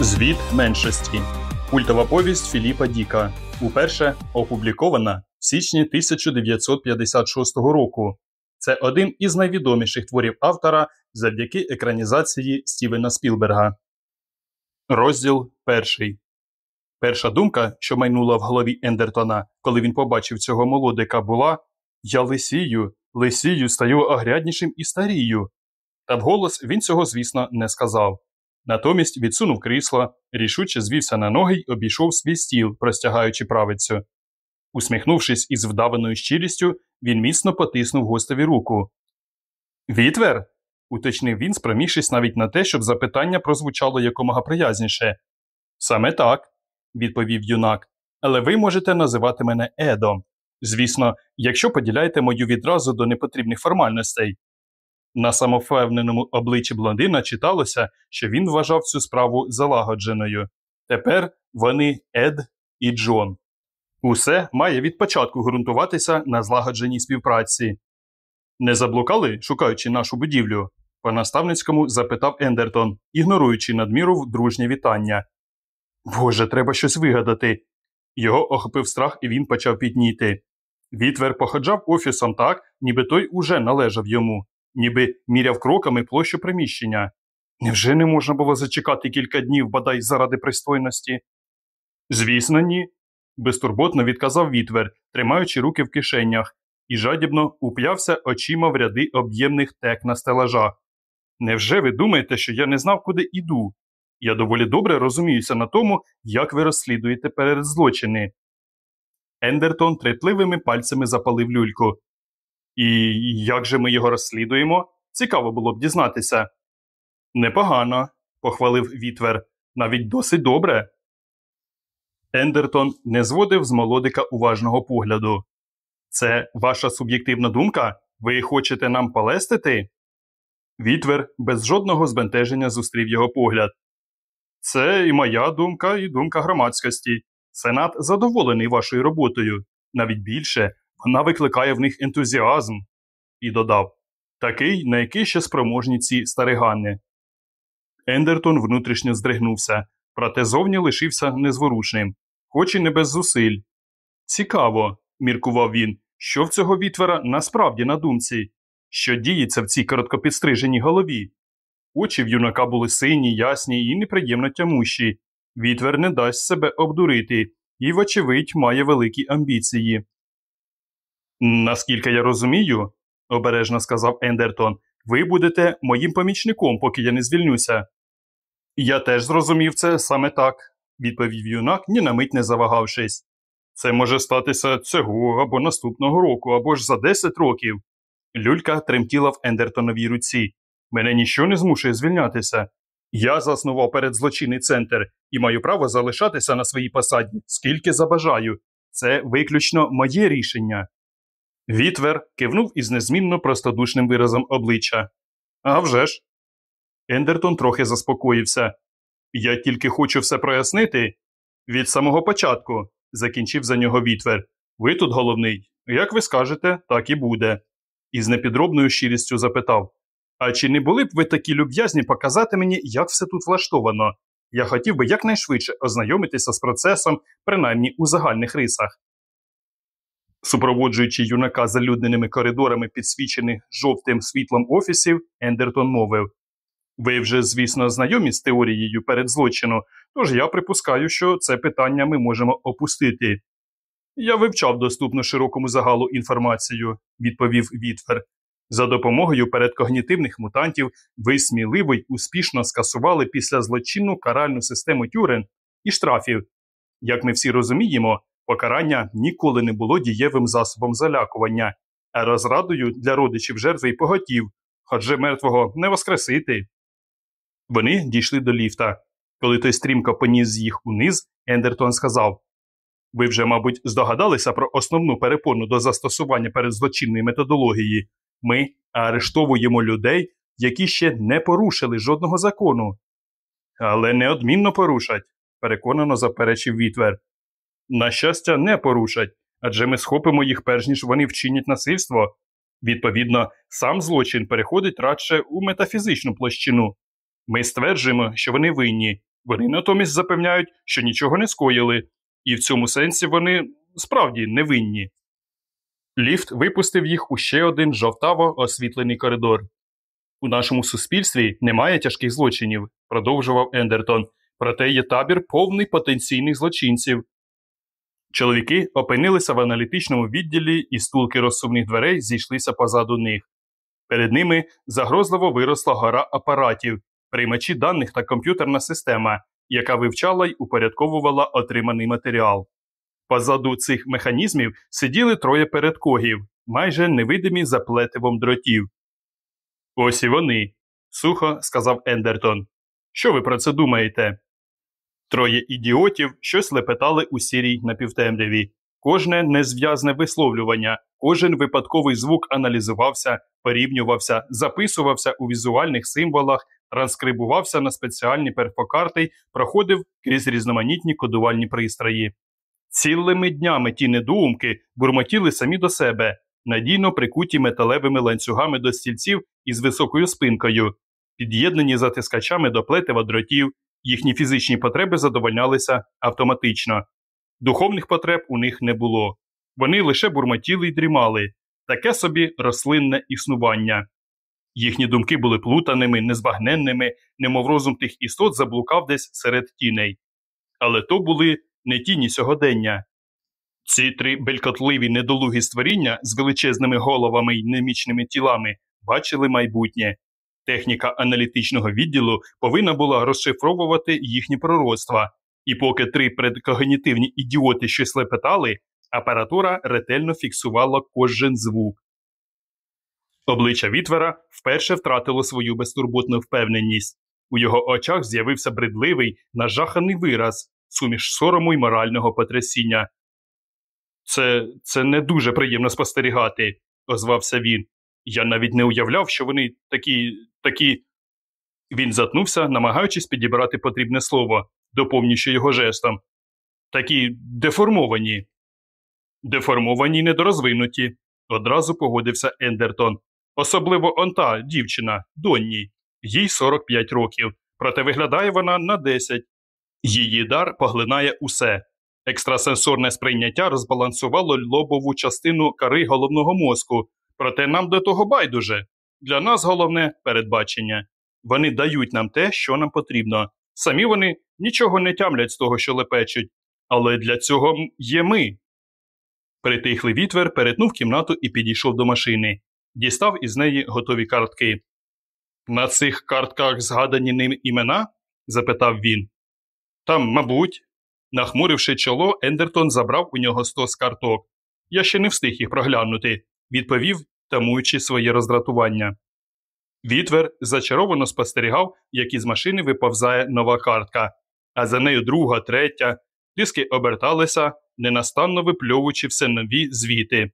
Звіт меншості. Культова повість Філіпа Діка. Уперше опублікована в січні 1956 року. Це один із найвідоміших творів автора завдяки екранізації Стівена Спілберга. Розділ перший. Перша думка, що майнула в голові Ендертона, коли він побачив цього молодика, була Я лисію, лисію стаю огряднішим і старію. Та вголос він цього, звісно, не сказав. Натомість відсунув крісло, рішуче звівся на ноги й обійшов свій стіл, простягаючи правицю. Усміхнувшись із вдаваною щирістю, він міцно потиснув гостеві руку. Вітвер. уточнив він, спромігшись навіть на те, щоб запитання прозвучало якомога приязніше. Саме так, відповів юнак, але ви можете називати мене Едом. Звісно, якщо поділяєте мою відразу до непотрібних формальностей. На самовпевненому обличчі блондина читалося, що він вважав цю справу залагодженою. Тепер вони Ед і Джон. Усе має від початку ґрунтуватися на злагодженій співпраці. Не заблукали, шукаючи нашу будівлю? по наставницькому запитав Ендертон, ігноруючи надміру в дружнє вітання. Боже, треба щось вигадати. Його охопив страх, і він почав підніти. Вітвер походжав офісом так, ніби той уже належав йому ніби міряв кроками площу приміщення. Невже не можна було зачекати кілька днів, бодай заради пристойності? Звісно, ні, безтурботно відказав Вітвер, тримаючи руки в кишенях, і жадібно уп'явся очима в ряди об'ємних тек на стелажах. Невже ви думаєте, що я не знав, куди іду? Я доволі добре розуміюся на тому, як ви розслідуєте перед злочини. Ендертон трепливими пальцями запалив люльку. І як же ми його розслідуємо? Цікаво було б дізнатися. Непогано, похвалив Вітвер, навіть досить добре. Ендертон не зводив з молодика уважного погляду. Це ваша суб'єктивна думка? Ви хочете нам полестити? Вітвер без жодного збентеження зустрів його погляд. Це і моя думка, і думка громадськості. Сенат задоволений вашою роботою. Навіть більше вона викликає в них ентузіазм, і додав такий, на який ще спроможні ці старигани. Ендертон внутрішньо здригнувся, проте зовні лишився незворушним, хоч і не без зусиль. Цікаво, міркував він, що в цього вітвера насправді на думці, що діється в цій короткопідстриженій голові. Очі в юнака були сині, ясні і неприємно тямущі. Вітвер не дасть себе обдурити і, вочевидь, має великі амбіції. Наскільки я розумію, обережно сказав Ендертон, ви будете моїм помічником, поки я не звільнюся. Я теж зрозумів це саме так, відповів юнак, ні на мить не завагавшись. Це може статися цього або наступного року, або ж за 10 років. Люлька тремтіла в Ендертоновій руці. Мене ніщо не змушує звільнятися. Я заснував перед злочинний центр і маю право залишатися на своїй посаді, скільки забажаю. Це виключно моє рішення. Вітвер кивнув із незмінно простодушним виразом обличчя. «А вже ж!» Ендертон трохи заспокоївся. Я тільки хочу все прояснити. Від самого початку, закінчив за нього Вітвер. Ви тут головний. Як ви скажете, так і буде. І з непідробною щирістю запитав А чи не були б ви такі люб'язні показати мені, як все тут влаштовано? Я хотів би якнайшвидше ознайомитися з процесом, принаймні у загальних рисах. Супроводжуючи юнака залюдненими коридорами, підсвічених жовтим світлом офісів, Ендертон мовив Ви вже, звісно, знайомі з теорією перед злочину, тож я припускаю, що це питання ми можемо опустити. Я вивчав доступну широкому загалу інформацію, відповів Вітфер. За допомогою передкогнітивних мутантів ви сміливо й успішно скасували після злочинну каральну систему тюрен і штрафів. Як ми всі розуміємо, Покарання ніколи не було дієвим засобом залякування, а розрадою для родичів жертви й поготів, адже мертвого не воскресити. Вони дійшли до ліфта. Коли той стрімко поніс їх униз, Ендертон сказав Ви вже, мабуть, здогадалися про основну перепону до застосування передзлочинної методології. Ми арештовуємо людей, які ще не порушили жодного закону. Але неодмінно порушать, переконано заперечив Вітвер. На щастя, не порушать, адже ми схопимо їх перш ніж вони вчинять насильство. Відповідно, сам злочин переходить радше у метафізичну площину. Ми стверджуємо, що вони винні, Вони натомість запевняють, що нічого не скоїли, і в цьому сенсі вони справді невинні. Ліфт випустив їх у ще один жовтаво освітлений коридор. У нашому суспільстві немає тяжких злочинів, продовжував Ендертон, проте є табір повний потенційних злочинців. Чоловіки опинилися в аналітичному відділі, і стулки розсувних дверей зійшлися позаду них. Перед ними загрозливо виросла гора апаратів, приймачі даних та комп'ютерна система, яка вивчала й упорядковувала отриманий матеріал. Позаду цих механізмів сиділи троє передкогів, майже невидимі за плетивом дротів. Ось і вони, сухо сказав Ендертон. Що ви про це думаєте? Троє ідіотів щось лепетали у сірій напівтемряві. Кожне незв'язне висловлювання, кожен випадковий звук аналізувався, порівнювався, записувався у візуальних символах, транскрибувався на спеціальні перфокарти проходив крізь різноманітні кодувальні пристрої. Цілими днями ті недоумки бурмотіли самі до себе, надійно прикуті металевими ланцюгами до стільців із високою спинкою, під'єднані затискачами до плетива дротів, їхні фізичні потреби задовольнялися автоматично. Духовних потреб у них не було. Вони лише бурмотіли й дрімали таке собі рослинне існування. Їхні думки були плутаними, незбагненними, немов розум тих істот заблукав десь серед тіней. Але то були не тіні сьогодення. Ці три белькотливі недолугі створіння з величезними головами й немічними тілами бачили майбутнє. Техніка аналітичного відділу повинна була розшифровувати їхні пророцтва, і поки три предкогнітивні ідіоти щось лепетали, апаратура ретельно фіксувала кожен звук. Обличчя Вітвера вперше втратило свою безтурботну впевненість. У його очах з'явився бредливий, нажаханий вираз, суміш сорому й морального потрясіння. Це це не дуже приємно спостерігати, озвався він. Я навіть не уявляв, що вони такі. такі. Він затнувся, намагаючись підібрати потрібне слово, доповнюючи його жестом. Такі деформовані. Деформовані й недорозвинуті, одразу погодився Ендертон. Особливо он та дівчина, Донні, їй 45 років, проте виглядає вона на 10. Її дар поглинає усе. Екстрасенсорне сприйняття розбалансувало лобову частину кари головного мозку, проте нам до того байдуже. Для нас головне передбачення. Вони дають нам те, що нам потрібно. Самі вони нічого не тямлять з того, що лепечуть, але для цього є ми. Притихлий вітвер перетнув кімнату і підійшов до машини, дістав із неї готові картки. На цих картках згадані ним імена? запитав він. Там, мабуть, нахмуривши чоло, Ендертон забрав у нього сто з карток. Я ще не встиг їх проглянути, відповів, тамуючи своє роздратування. Вітвер зачаровано спостерігав, як із машини виповзає нова картка, а за нею друга, третя. Диски оберталися, ненастанно випльовуючи все нові звіти.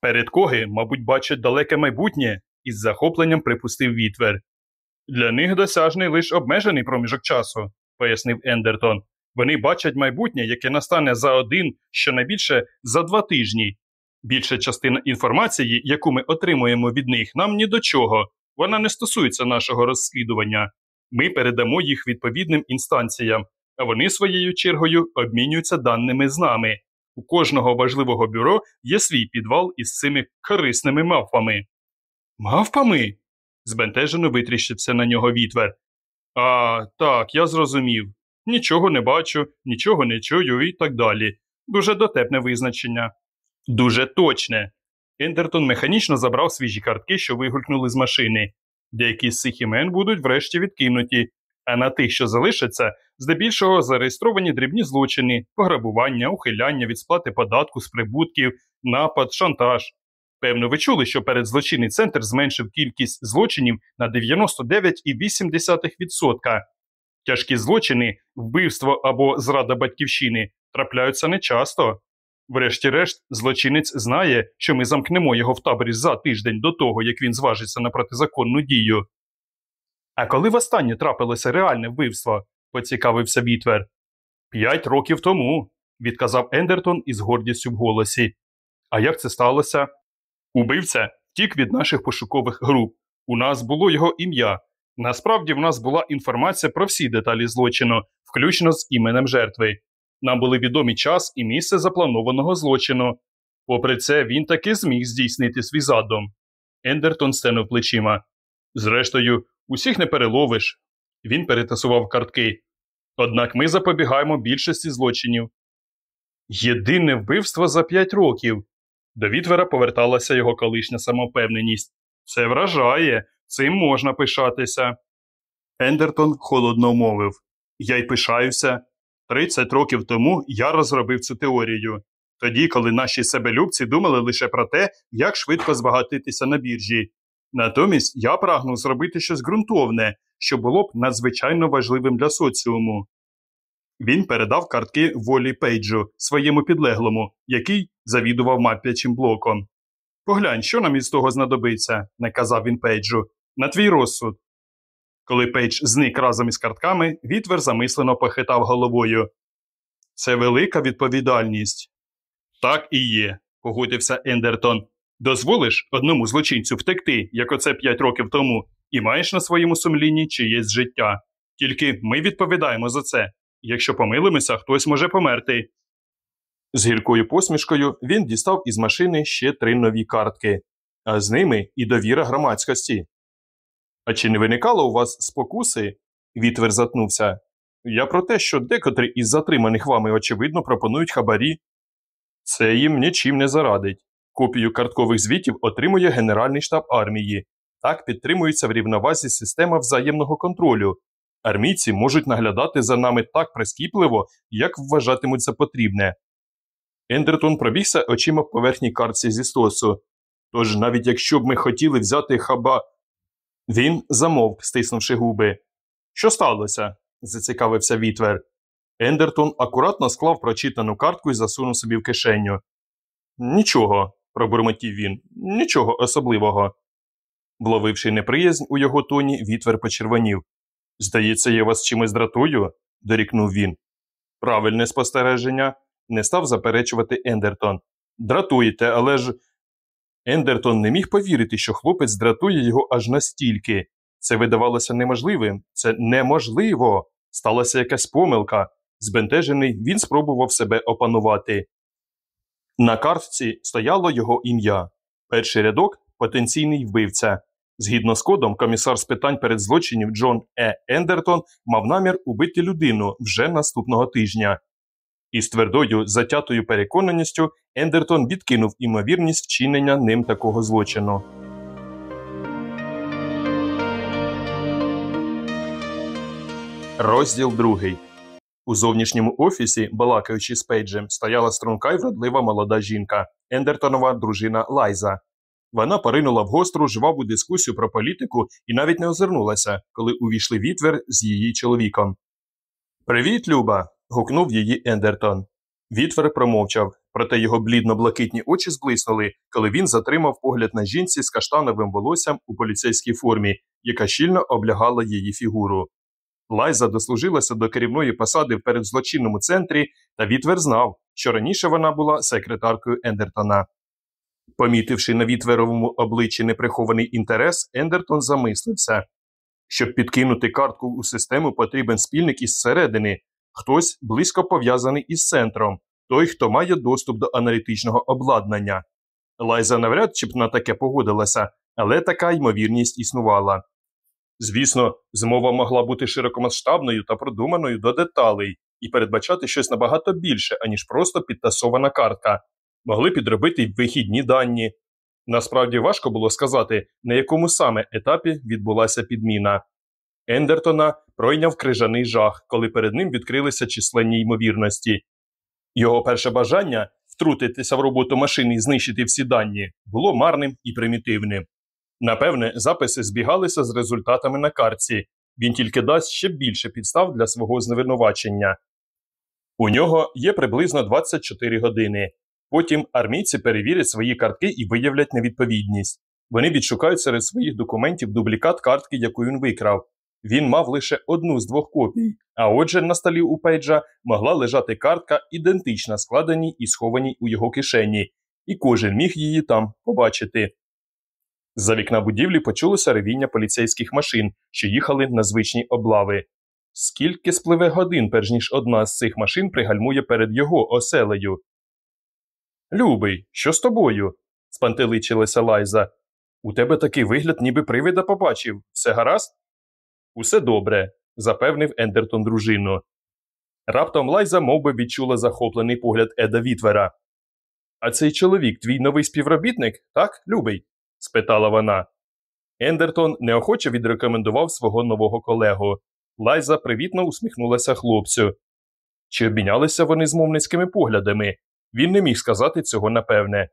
Передкоги, мабуть, бачать далеке майбутнє, із захопленням припустив Вітвер. Для них досяжний лише обмежений проміжок часу, пояснив Ендертон. Вони бачать майбутнє, яке настане за один, щонайбільше за два тижні. Більша частина інформації, яку ми отримуємо від них, нам ні до чого. Вона не стосується нашого розслідування. Ми передамо їх відповідним інстанціям, а вони своєю чергою обмінюються даними з нами. У кожного важливого бюро є свій підвал із цими корисними мавпами. Мавпами? збентежено витріщився на нього вітвер. А, так, я зрозумів. Нічого не бачу, нічого не чую і так далі. Дуже дотепне визначення. Дуже точне. Ендертон механічно забрав свіжі картки, що вигулькнули з машини. Деякі з цих імен будуть врешті відкинуті, а на тих, що залишаться, здебільшого зареєстровані дрібні злочини, пограбування, ухиляння від сплати податку з прибутків, напад, шантаж. Певно, ви чули, що передзлочинний центр зменшив кількість злочинів на 99,8%. Тяжкі злочини, вбивство або зрада батьківщини трапляються нечасто. Врешті-решт, злочинець знає, що ми замкнемо його в таборі за тиждень до того, як він зважиться на протизаконну дію. А коли востаннє трапилося реальне вбивство, поцікавився Вітвер. П'ять років тому, відказав Ендертон із гордістю в голосі. А як це сталося? Убивця втік від наших пошукових груп. У нас було його ім'я. Насправді в нас була інформація про всі деталі злочину, включно з іменем жертви. Нам були відомі час і місце запланованого злочину. Попри це, він таки зміг здійснити свій задум. Ендертон стенув плечима. Зрештою, усіх не переловиш. Він перетасував картки. Однак ми запобігаємо більшості злочинів. Єдине вбивство за п'ять років. До Вітвера поверталася його колишня самовпевненість. Це вражає, цим можна пишатися. Ендертон холодно мовив Я й пишаюся. Тридцять років тому я розробив цю теорію. Тоді, коли наші себелюбці думали лише про те, як швидко збагатитися на біржі. Натомість я прагнув зробити щось ґрунтовне, що було б надзвичайно важливим для соціуму. Він передав картки Воллі Пейджу своєму підлеглому, який завідував мавп'ячим блоком. Поглянь, що нам із того знадобиться, наказав він Пейджу, на твій розсуд. Коли Пейдж зник разом із картками, Вітвер замислено похитав головою. Це велика відповідальність. Так і є, погодився Ендертон. Дозволиш одному злочинцю втекти, як оце п'ять років тому, і маєш на своєму сумлінні чиєсь життя. Тільки ми відповідаємо за це. Якщо помилимося, хтось може померти. З гіркою посмішкою він дістав із машини ще три нові картки, а з ними і довіра громадськості. А чи не виникало у вас спокуси? Вітвер затнувся. Я про те, що декотрі із затриманих вами, очевидно, пропонують хабарі. Це їм нічим не зарадить. Копію карткових звітів отримує Генеральний штаб армії. Так підтримується в рівновазі система взаємного контролю. Армійці можуть наглядати за нами так прискіпливо, як вважатимуть за потрібне. Ендертон пробігся очима по верхній картці зі стосу. Тож, навіть якщо б ми хотіли взяти хаба. Він замовк, стиснувши губи. Що сталося? зацікавився Вітвер. Ендертон акуратно склав прочитану картку і засунув собі в кишеню. Нічого, пробурмотів він, нічого особливого. Вловивши неприязнь у його тоні, Вітвер почервонів. Здається, я вас чимось дратую? дорікнув він. Правильне спостереження, не став заперечувати Ендертон. Дратуєте, але ж. Ендертон не міг повірити, що хлопець дратує його аж настільки. Це видавалося неможливим. Це неможливо. Сталася якась помилка. Збентежений, він спробував себе опанувати. На картці стояло його ім'я. Перший рядок потенційний вбивця. Згідно з кодом, комісар з питань передзлочинів Джон Е. Ендертон мав намір убити людину вже наступного тижня. Із твердою затятою переконаністю Ендертон відкинув імовірність вчинення ним такого злочину. Розділ другий. У зовнішньому офісі, балакаючи з Пейджем, стояла струнка й вродлива молода жінка Ендертонова дружина Лайза. Вона поринула в гостру жваву дискусію про політику і навіть не озирнулася, коли увійшли відвер з її чоловіком. Привіт, Люба. Гукнув її Ендертон. Вітвер промовчав, проте його блідно-блакитні очі зблиснули, коли він затримав погляд на жінці з каштановим волоссям у поліцейській формі, яка щільно облягала її фігуру. Лайза дослужилася до керівної посади в передзлочинному центрі, та Вітвер знав, що раніше вона була секретаркою Ендертона. Помітивши на вітверовому обличчі неприхований інтерес, Ендертон замислився. Щоб підкинути картку у систему, потрібен спільник із середини, хтось близько пов'язаний із центром, той, хто має доступ до аналітичного обладнання. Лайза навряд чи б на таке погодилася, але така ймовірність існувала. Звісно, змова могла бути широкомасштабною та продуманою до деталей і передбачати щось набагато більше, аніж просто підтасована картка, могли підробити вихідні дані. Насправді важко було сказати, на якому саме етапі відбулася підміна. Ендертона пройняв крижаний жах, коли перед ним відкрилися численні ймовірності. Його перше бажання втрутитися в роботу машини і знищити всі дані було марним і примітивним. Напевне, записи збігалися з результатами на картці, він тільки дасть ще більше підстав для свого звинувачення. У нього є приблизно 24 години. Потім армійці перевірять свої картки і виявлять невідповідність. Вони відшукають серед своїх документів дублікат картки, яку він викрав. Він мав лише одну з двох копій, а отже, на столі у Пейджа могла лежати картка, ідентична складеній і схованій у його кишені, і кожен міг її там побачити. За вікна будівлі почулося ревіння поліцейських машин, що їхали на звичні облави. Скільки спливе годин, перш ніж одна з цих машин пригальмує перед його оселею? Любий, що з тобою? спантеличилася Лайза. У тебе такий вигляд, ніби привида побачив. Все гаразд? Усе добре, запевнив Ендертон дружину. Раптом Лайза мов би, відчула захоплений погляд Еда Вітвера. А цей чоловік твій новий співробітник, так, любий? спитала вона. Ендертон неохоче відрекомендував свого нового колегу. Лайза привітно усміхнулася хлопцю. Чи обмінялися вони змовницькими поглядами? Він не міг сказати цього напевне.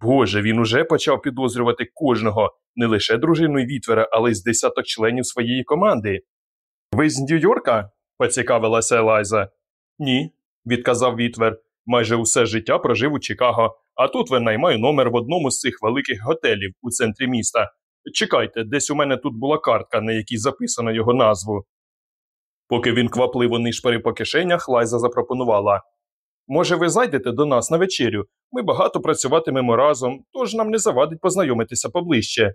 Боже, він уже почав підозрювати кожного, не лише дружину Вітвера, але й з десяток членів своєї команди. Ви з Нью-Йорка? поцікавилася Лайза. Ні, відказав Вітвер. Майже усе життя прожив у Чикаго, а тут винаймаю номер в одному з цих великих готелів у центрі міста. Чекайте, десь у мене тут була картка, на якій записано його назву. Поки він квапливо нишпарив по кишенях, Лайза запропонувала Може, ви зайдете до нас на вечерю? Ми багато працюватимемо разом, тож нам не завадить познайомитися поближче.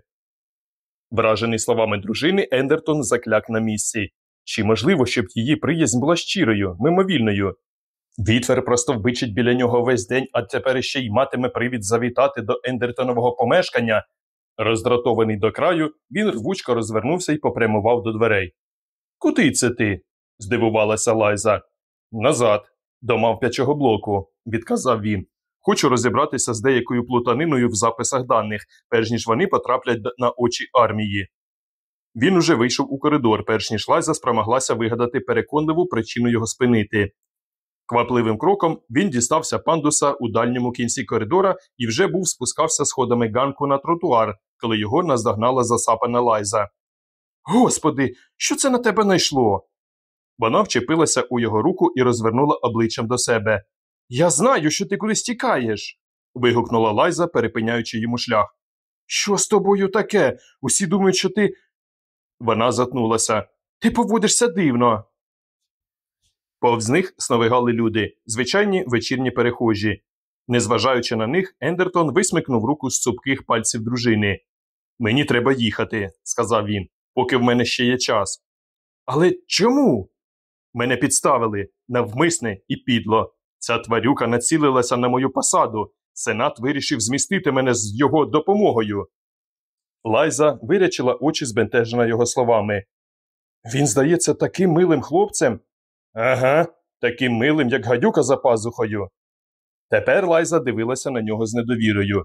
Вражений словами дружини, Ендертон закляк на місці. Чи можливо, щоб її приязнь була щирою, мимовільною? Вітвер просто вбичить біля нього весь день, а тепер ще й матиме привід завітати до Ендертонового помешкання. Роздратований до краю, він рвучко розвернувся і попрямував до дверей. Куди це ти? здивувалася Лайза. Назад, до мавпячого блоку, відказав він. Хочу розібратися з деякою плутаниною в записах даних, перш ніж вони потраплять на очі армії. Він уже вийшов у коридор, перш ніж Лайза спромоглася вигадати переконливу причину його спинити. Квапливим кроком він дістався пандуса у дальньому кінці коридора і вже був спускався сходами ганку на тротуар, коли його наздогнала засапана Лайза. Господи, що це на тебе найшло? Вона вчепилася у його руку і розвернула обличчям до себе. Я знаю, що ти кудись тікаєш. вигукнула Лайза, перепиняючи йому шлях. Що з тобою таке? Усі думають, що ти. Вона затнулася. Ти поводишся дивно. Повз них сновигали люди, звичайні вечірні перехожі. Незважаючи на них, Ендертон висмикнув руку з цупких пальців дружини. Мені треба їхати, сказав він, поки в мене ще є час. Але чому? Мене підставили навмисне і підло. Ця тварюка націлилася на мою посаду. Сенат вирішив змістити мене з його допомогою. Лайза вирячила очі збентежена його словами. Він здається таким милим хлопцем. Ага, таким милим, як гадюка за пазухою. Тепер Лайза дивилася на нього з недовірою.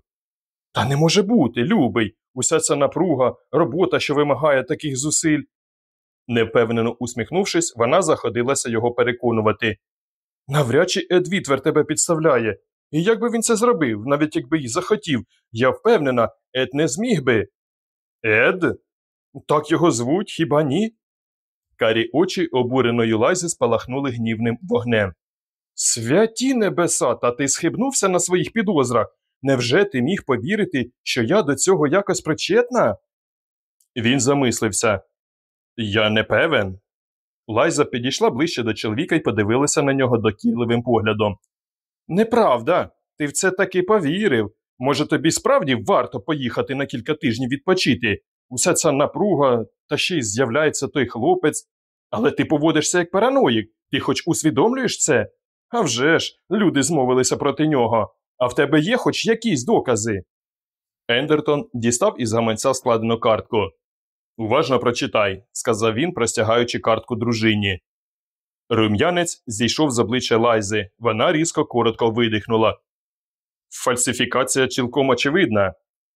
Та не може бути, любий, уся ця напруга, робота, що вимагає таких зусиль. Невпевнено усміхнувшись, вона заходилася його переконувати. Навряд чи Ед Вітвер тебе підставляє. І як би він це зробив, навіть якби й захотів, я впевнена, Ед не зміг би. Ед? Так його звуть, хіба ні? Карі очі обуреної лайзи спалахнули гнівним вогнем. Святі небеса, та ти схибнувся на своїх підозрах. Невже ти міг повірити, що я до цього якось причетна? Він замислився. Я не певен. Лайза підійшла ближче до чоловіка і подивилася на нього докірливим поглядом. Неправда, ти в це таки повірив. Може, тобі справді варто поїхати на кілька тижнів відпочити. Уся ця напруга, та ще й з'являється той хлопець. Але ти поводишся як параноїк, ти хоч усвідомлюєш це? А вже ж, люди змовилися проти нього, а в тебе є хоч якісь докази. Ендертон дістав із гаманця складену картку. Уважно прочитай, сказав він, простягаючи картку дружині. Рум'янець зійшов з обличчя Лайзи. Вона різко коротко видихнула. Фальсифікація цілком очевидна.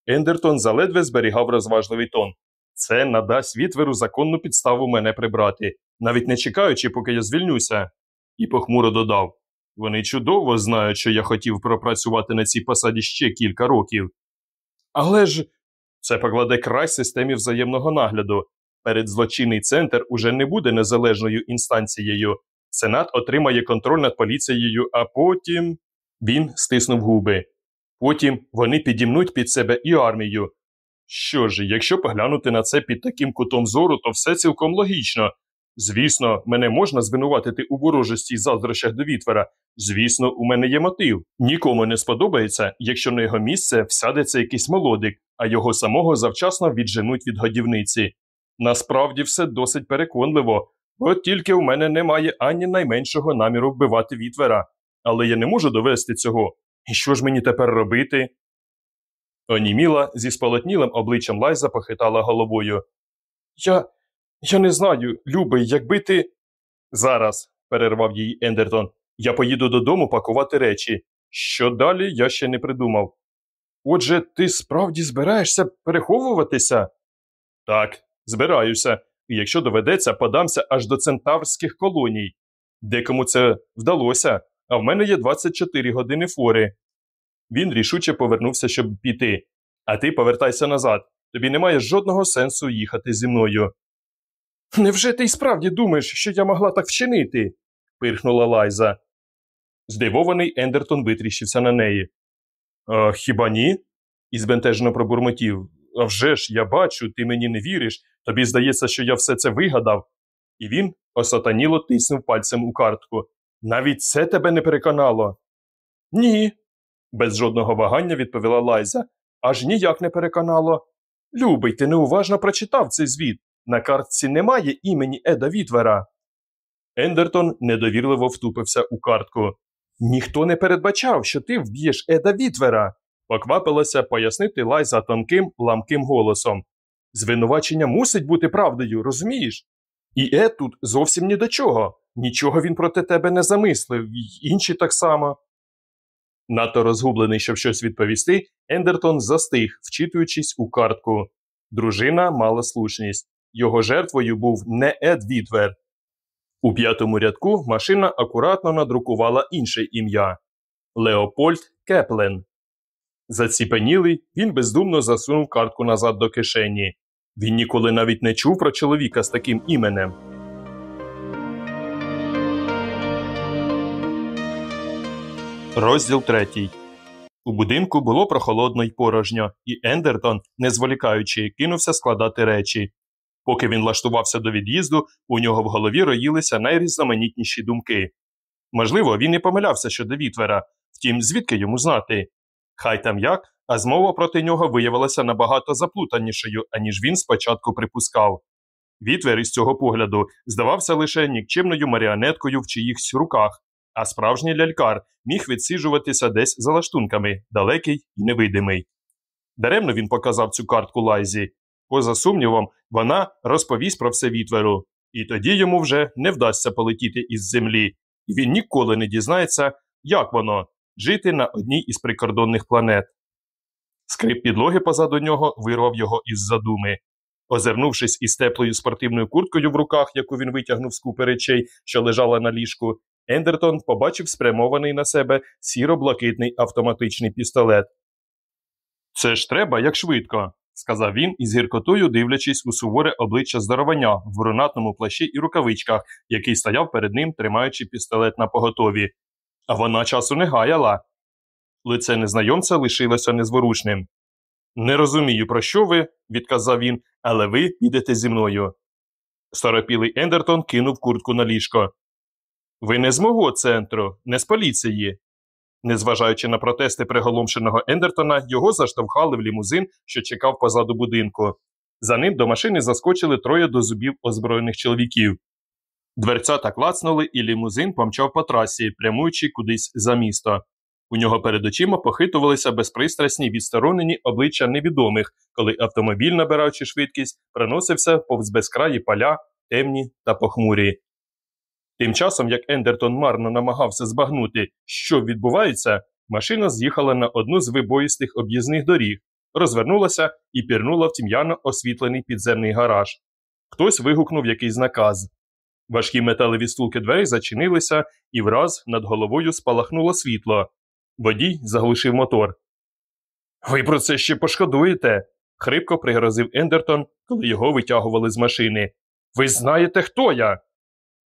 Ендертон заледве зберігав розважливий тон. Це надасть відверу законну підставу мене прибрати, навіть не чекаючи, поки я звільнюся. І похмуро додав вони чудово знають, що я хотів пропрацювати на цій посаді ще кілька років. Але ж це покладе край системі взаємного нагляду. Передзлочинний центр уже не буде незалежною інстанцією. Сенат отримає контроль над поліцією, а потім. Він стиснув губи. Потім вони підімнуть під себе і армію. Що ж, якщо поглянути на це під таким кутом зору, то все цілком логічно. Звісно, мене можна звинуватити у ворожості й заздрощах до Вітвера. Звісно, у мене є мотив. Нікому не сподобається, якщо на його місце всядеться якийсь молодик, а його самого завчасно відженуть від годівниці. Насправді все досить переконливо, от тільки у мене немає ані найменшого наміру вбивати Вітвера. Але я не можу довести цього. І що ж мені тепер робити? Оніміла зі сполотнілим обличчям Лайза похитала головою. Я. я не знаю, любий, якби ти. Зараз, перервав її Ендертон, я поїду додому пакувати речі. Що далі я ще не придумав. Отже, ти справді збираєшся переховуватися? Так, збираюся, і якщо доведеться, подамся аж до центаврських колоній. Декому це вдалося, а в мене є 24 години фори. Він рішуче повернувся, щоб піти. А ти повертайся назад. Тобі немає жодного сенсу їхати зі мною. Невже ти й справді думаєш, що я могла так вчинити? пирхнула Лайза. Здивований Ендертон витріщився на неї. «А, Хіба ні? і збентежено пробурмотів. «А вже ж, я бачу, ти мені не віриш, тобі здається, що я все це вигадав. І він осатаніло тиснув пальцем у картку. Навіть це тебе не переконало. Ні, без жодного вагання відповіла Лайза. Аж ніяк не переконало. Любий, ти неуважно прочитав цей звіт. На картці немає імені Еда Вітвера. Ендертон недовірливо втупився у картку. Ніхто не передбачав, що ти вб'єш Еда Вітвера, поквапилася пояснити Лайза тонким, ламким голосом. Звинувачення мусить бути правдою, розумієш? І Ед тут зовсім ні до чого. Нічого він проти тебе не замислив, і інші так само. Надто розгублений, щоб щось відповісти, Ендертон застиг, вчитуючись у картку. Дружина мала слушність. Його жертвою був не Ед Вітвер. У п'ятому рядку машина акуратно надрукувала інше ім'я Леопольд Кеплен. Заціпенілий, він бездумно засунув картку назад до кишені. Він ніколи навіть не чув про чоловіка з таким іменем. Розділ третій. У будинку було прохолодно й порожньо, і Ендертон, не зволікаючи, кинувся складати речі. Поки він влаштувався до від'їзду, у нього в голові роїлися найрізноманітніші думки. Можливо, він і помилявся щодо Вітвера, втім, звідки йому знати. Хай там як, а змова проти нього виявилася набагато заплутанішою, аніж він спочатку припускав. Вітвер із цього погляду здавався лише нікчемною маріонеткою в чиїхсь руках, а справжній лялькар міг відсиджуватися десь за лаштунками, далекий і невидимий. Даремно він показав цю картку Лайзі. Поза сумнівом, вона розповість про все вітверу, і тоді йому вже не вдасться полетіти із землі, і він ніколи не дізнається, як воно жити на одній із прикордонних планет. Скрип підлоги позаду нього вирвав його із задуми. Озирнувшись із теплою спортивною курткою в руках, яку він витягнув з купи речей, що лежала на ліжку, Ендертон побачив спрямований на себе сіро-блакитний автоматичний пістолет. Це ж треба, як швидко, сказав він із гіркотою, дивлячись у суворе обличчя здоровання в брунатному плащі і рукавичках, який стояв перед ним, тримаючи пістолет на поготові. А вона часу не гаяла. Лице незнайомця лишилося незворушним. Не розумію, про що ви, відказав він, але ви підете зі мною. Старопілий Ендертон кинув куртку на ліжко. Ви не з мого центру, не з поліції. Незважаючи на протести приголомшеного Ендертона, його заштовхали в лімузин, що чекав позаду будинку. За ним до машини заскочили троє до зубів озброєних чоловіків. Дверцята клацнули, і лімузин помчав по трасі, прямуючи кудись за місто. У нього перед очима похитувалися безпристрасні відсторонені обличчя невідомих, коли автомобіль, набираючи швидкість, проносився повз безкраї поля, темні та похмурі. Тим часом, як Ендертон марно намагався збагнути, що відбувається, машина з'їхала на одну з вибоїстих об'їзних доріг, розвернулася і пірнула в тім'яно освітлений підземний гараж. Хтось вигукнув якийсь наказ. Важкі металеві стулки дверей зачинилися, і враз над головою спалахнуло світло. Водій заглушив мотор. Ви про це ще пошкодуєте? хрипко пригрозив Ендертон, коли його витягували з машини. Ви знаєте, хто я?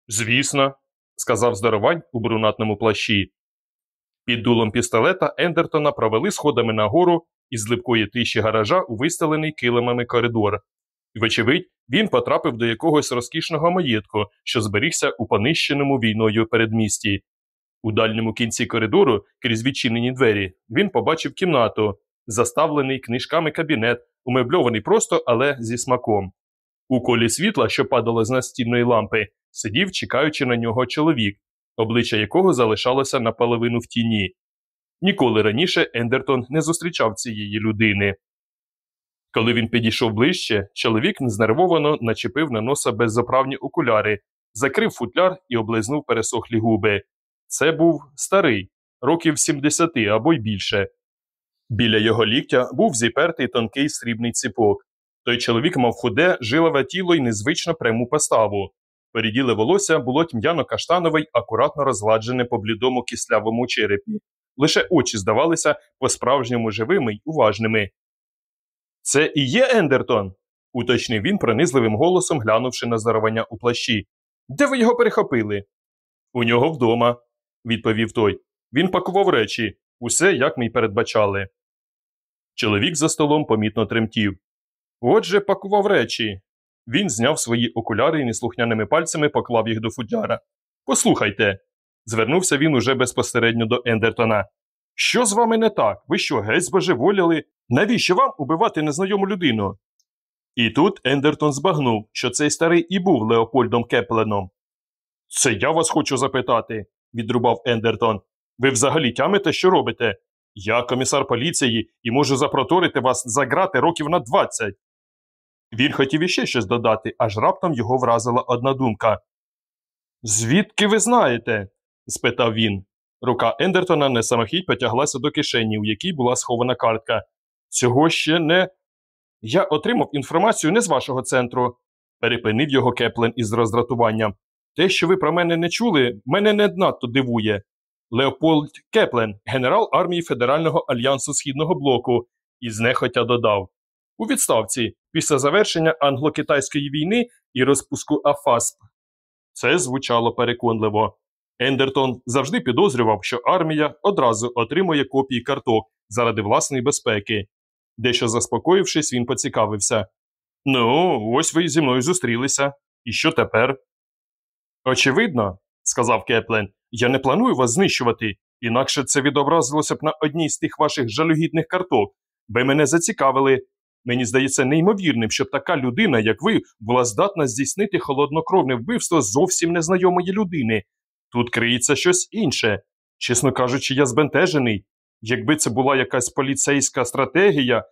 Звісно, сказав здоровань у брунатному плащі. Під дулом пістолета Ендертона провели сходами нагору із липкої тиші гаража у вистелений килимами коридор. Вочевидь, він потрапив до якогось розкішного маєтку, що зберігся у понищеному війною передмісті. У дальньому кінці коридору, крізь відчинені двері, він побачив кімнату, заставлений книжками кабінет, умебльований просто, але зі смаком. У колі світла, що падало з настінної лампи, сидів, чекаючи на нього чоловік, обличчя якого залишалося наполовину в тіні. Ніколи раніше Ендертон не зустрічав цієї людини. Коли він підійшов ближче, чоловік знервовано начепив на носа беззаправні окуляри, закрив футляр і облизнув пересохлі губи. Це був старий, років 70 або й більше. Біля його ліктя був зіпертий тонкий срібний ціпок. Той чоловік мав худе, жилове тіло й незвично пряму поставу. Переділе волосся було тьмяно каштанове й акуратно розгладжене по блідому кислявому черепі. Лише очі здавалися по-справжньому живими й уважними. Це і є Ендертон? уточнив він пронизливим голосом, глянувши на зарвання у плащі. Де ви його перехопили? У нього вдома, відповів той. Він пакував речі, усе як ми й передбачали. Чоловік за столом помітно тремтів. Отже, пакував речі. Він зняв свої окуляри і неслухняними пальцями поклав їх до футляра. Послухайте, звернувся він уже безпосередньо до Ендертона. Що з вами не так? Ви що, геть збожеволіли? Навіщо вам убивати незнайому людину? І тут Ендертон збагнув, що цей старий і був Леопольдом Кепленом. Це я вас хочу запитати, відрубав Ендертон. Ви взагалі тямите, що робите? Я комісар поліції і можу запроторити вас за грати років на двадцять. Він хотів іще щось додати, аж раптом його вразила одна думка. Звідки ви знаєте? спитав він. Рука Ендертона не самохідь потяглася до кишені, у якій була схована картка. Цього ще не. Я отримав інформацію не з вашого центру, перепинив його Кеплен із роздратуванням. Те, що ви про мене не чули, мене не надто дивує. Леопольд Кеплен, генерал армії Федерального альянсу Східного блоку, і знехотя додав у відставці після завершення англо-китайської війни і розпуску АФАСП. Це звучало переконливо. Ендертон завжди підозрював, що армія одразу отримує копії карток заради власної безпеки. Дещо заспокоївшись, він поцікавився Ну, ось ви зі мною зустрілися. І що тепер? Очевидно, сказав Кеплен, я не планую вас знищувати, інакше це відобразилося б на одній з тих ваших жалюгідних карток. Ви мене зацікавили. Мені здається неймовірним, щоб така людина, як ви, була здатна здійснити холоднокровне вбивство зовсім незнайомої людини. Тут криється щось інше. Чесно кажучи, я збентежений. Якби це була якась поліцейська стратегія,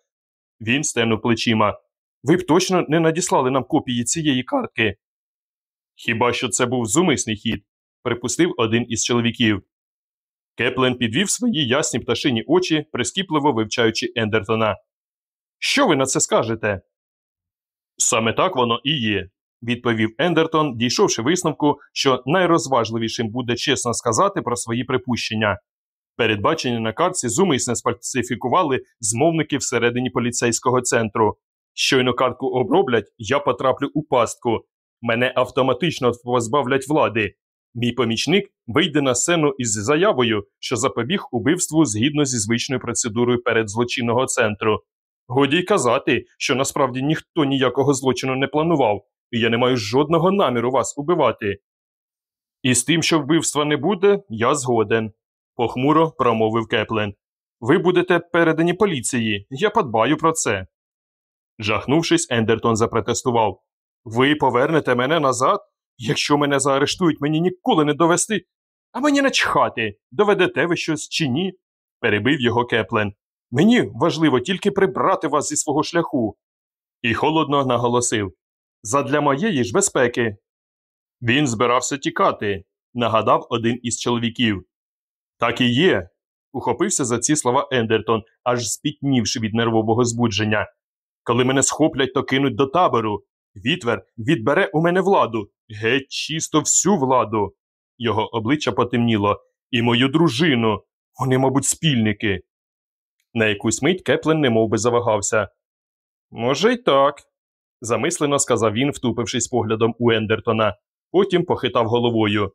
він стенув плечима. Ви б точно не надіслали нам копії цієї картки. Хіба що це був зумисний хід, припустив один із чоловіків. Кеплен підвів свої ясні пташині очі, прискіпливо вивчаючи Ендертона. Що ви на це скажете? Саме так воно і є, відповів Ендертон, дійшовши висновку, що найрозважливішим буде чесно сказати про свої припущення. Передбачення на картці зумисне специфікували змовники всередині поліцейського центру. Щойно картку оброблять, я потраплю у пастку. Мене автоматично позбавлять влади. Мій помічник вийде на сцену із заявою, що запобіг убивству згідно зі звичною процедурою передзлочинного центру. Годі й казати, що насправді ніхто ніякого злочину не планував, і я не маю жодного наміру вас убивати. І з тим, що вбивства не буде, я згоден, похмуро промовив Кеплен. Ви будете передані поліції, я подбаю про це. Жахнувшись, Ендертон запротестував Ви повернете мене назад? Якщо мене заарештують, мені ніколи не довести. А мені начхати, доведете ви щось чи ні? перебив його Кеплен. Мені важливо тільки прибрати вас зі свого шляху. І холодно наголосив Задля моєї ж безпеки. Він збирався тікати, нагадав один із чоловіків. Так і є. ухопився за ці слова Ендертон, аж спітнівши від нервового збудження. Коли мене схоплять, то кинуть до табору. Вітвер відбере у мене владу, геть чисто всю владу. Його обличчя потемніло, і мою дружину. Вони, мабуть, спільники. На якусь мить Кеплен немов би завагався. Може, й так, замислено сказав він, втупившись поглядом у Ендертона. Потім похитав головою.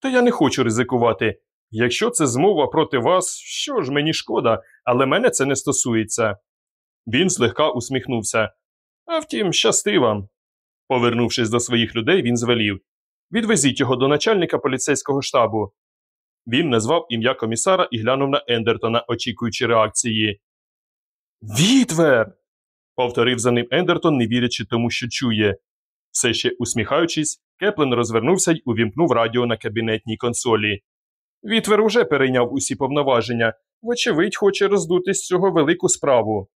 Та я не хочу ризикувати. Якщо це змова проти вас, що ж мені шкода, але мене це не стосується. Він злегка усміхнувся. А втім, щасти вам. Повернувшись до своїх людей, він звелів Відвезіть його до начальника поліцейського штабу. Він назвав ім'я комісара і глянув на Ендертона, очікуючи реакції. Вітвер. повторив за ним Ендертон, не вірячи тому, що чує. Все ще усміхаючись, Кеплен розвернувся й увімкнув радіо на кабінетній консолі. Вітвер уже перейняв усі повноваження, вочевидь, хоче роздути з цього велику справу.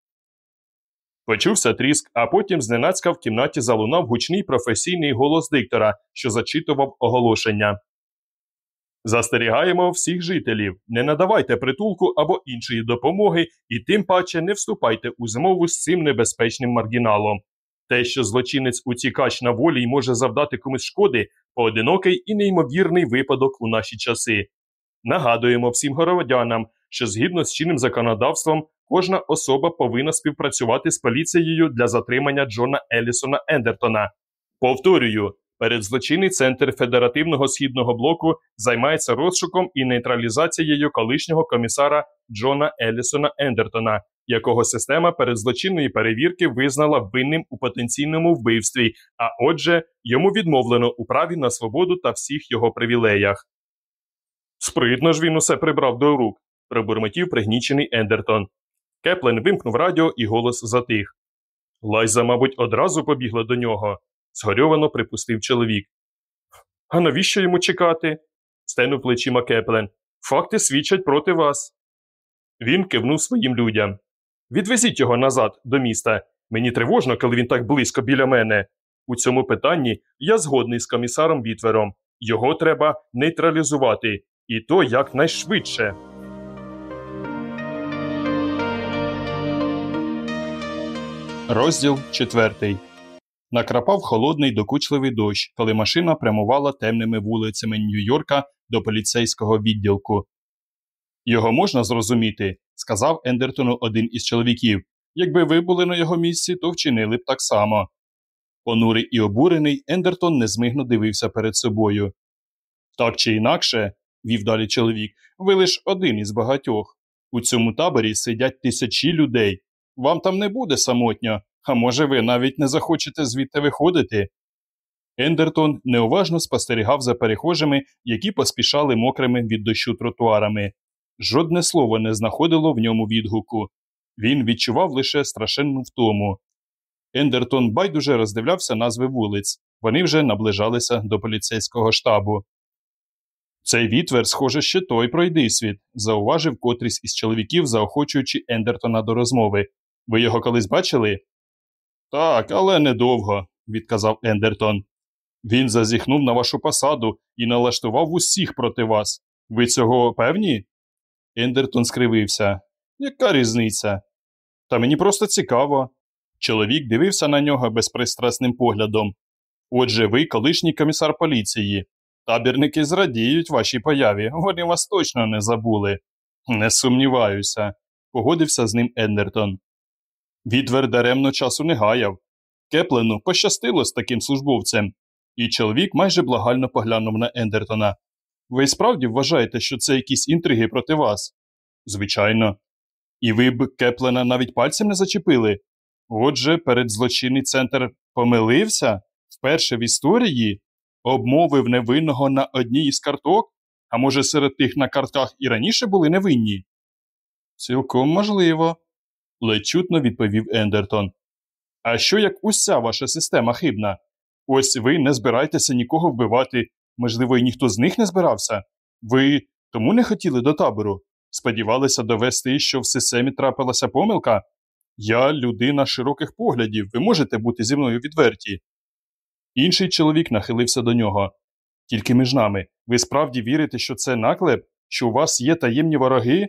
Почувся тріск, а потім зненацька в кімнаті залунав гучний професійний голос диктора, що зачитував оголошення. Застерігаємо всіх жителів, не надавайте притулку або іншої допомоги і тим паче не вступайте у змову з цим небезпечним маргіналом. Те, що злочинець утікач на волі й може завдати комусь шкоди, поодинокий і неймовірний випадок у наші часи. Нагадуємо всім громадянам, що згідно з чинним законодавством кожна особа повинна співпрацювати з поліцією для затримання Джона Елісона Ендертона. Повторюю, передзлочинний центр Федеративного східного блоку займається розшуком і нейтралізацією колишнього комісара Джона Елісона Ендертона, якого система передзлочинної перевірки визнала винним у потенційному вбивстві, а отже, йому відмовлено у праві на свободу та всіх його привілеях. Спритно ж він усе прибрав до рук, пробурмотів пригнічений Ендертон. Кеплен вимкнув радіо і голос затих. Лайза, мабуть, одразу побігла до нього, згорьовано припустив чоловік. А навіщо йому чекати? стенув плечима Кеплен. Факти свідчать проти вас. Він кивнув своїм людям. Відвезіть його назад, до міста. Мені тривожно, коли він так близько біля мене. У цьому питанні я згодний з комісаром Вітвером. Його треба нейтралізувати, і то якнайшвидше. Розділ 4. Накрапав холодний докучливий дощ, коли машина прямувала темними вулицями Нью-Йорка до поліцейського відділку. Його можна зрозуміти, сказав Ендертону один із чоловіків. Якби ви були на його місці, то вчинили б так само. Понурий і обурений, Ендертон незмигно дивився перед собою. Так чи інакше, вів далі чоловік, ви лиш один із багатьох. У цьому таборі сидять тисячі людей. Вам там не буде самотньо, а може, ви навіть не захочете звідти виходити. Ендертон неуважно спостерігав за перехожими, які поспішали мокрими від дощу тротуарами. Жодне слово не знаходило в ньому відгуку. Він відчував лише страшенну втому. Ендертон байдуже роздивлявся назви вулиць, вони вже наближалися до поліцейського штабу. Цей вітвер, схоже, ще той пройди світ, зауважив котрийсь із чоловіків, заохочуючи Ендертона до розмови. Ви його колись бачили? Так, але недовго, відказав Ендертон. Він зазіхнув на вашу посаду і налаштував усіх проти вас. Ви цього певні? Ендертон скривився. Яка різниця? Та мені просто цікаво. Чоловік дивився на нього безпристрасним поглядом. Отже, ви колишній комісар поліції. Табірники зрадіють вашій появі, вони вас точно не забули. Не сумніваюся, погодився з ним Ендертон. Відвер даремно часу не гаяв. Кеплену пощастило з таким службовцем, і чоловік майже благально поглянув на Ендертона. Ви справді вважаєте, що це якісь інтриги проти вас? Звичайно. І ви б Кеплена навіть пальцем не зачепили. Отже, передзлочинний центр помилився вперше в історії, обмовив невинного на одній із карток, а може, серед тих на картках і раніше були невинні? Цілком можливо, ледь чутно відповів Ендертон. А що як уся ваша система хибна? Ось ви не збираєтеся нікого вбивати, можливо, і ніхто з них не збирався. Ви тому не хотіли до табору? Сподівалися довести, що в системі трапилася помилка? Я людина широких поглядів, ви можете бути зі мною відверті. Інший чоловік нахилився до нього. Тільки між нами, ви справді вірите, що це наклеп, що у вас є таємні вороги?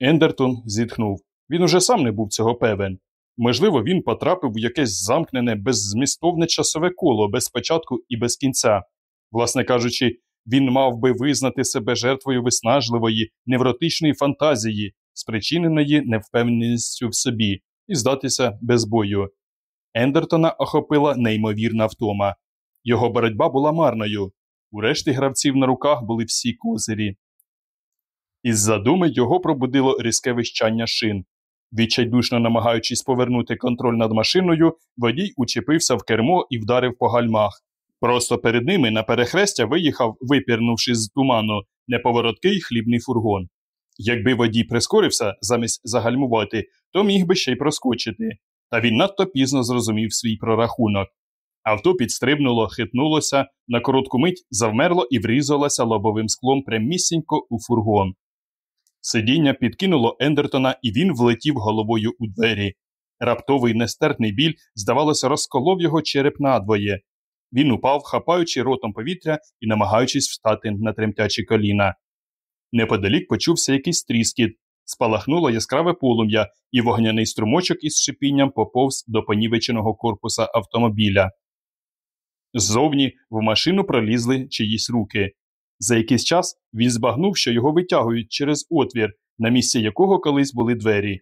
Ендертон зітхнув. Він уже сам не був цього певен. Можливо, він потрапив у якесь замкнене, беззмістовне часове коло без початку і без кінця. Власне кажучи, він мав би визнати себе жертвою виснажливої, невротичної фантазії, спричиненої невпевненістю в собі, і здатися без бою. Ендертона охопила неймовірна втома. Його боротьба була марною. У решті гравців на руках були всі козирі. Із задуми його пробудило різке вищання шин. Відчайдушно намагаючись повернути контроль над машиною, водій учепився в кермо і вдарив по гальмах. Просто перед ними на перехрестя виїхав, випірнувши з туману, неповороткий хлібний фургон. Якби водій прискорився замість загальмувати, то міг би ще й проскочити. Та він надто пізно зрозумів свій прорахунок. Авто підстрибнуло, хитнулося, на коротку мить завмерло і врізалося лобовим склом прямісінько у фургон. Сидіння підкинуло Ендертона, і він влетів головою у двері. Раптовий нестерпний біль, здавалося, розколов його череп надвоє. Він упав, хапаючи ротом повітря і намагаючись встати на тремтячі коліна. Неподалік почувся якийсь тріскіт, спалахнуло яскраве полум'я, і вогняний струмочок із шипінням поповз до понівеченого корпуса автомобіля. Ззовні в машину пролізли чиїсь руки. За якийсь час він збагнув, що його витягують через отвір, на місці якого колись були двері.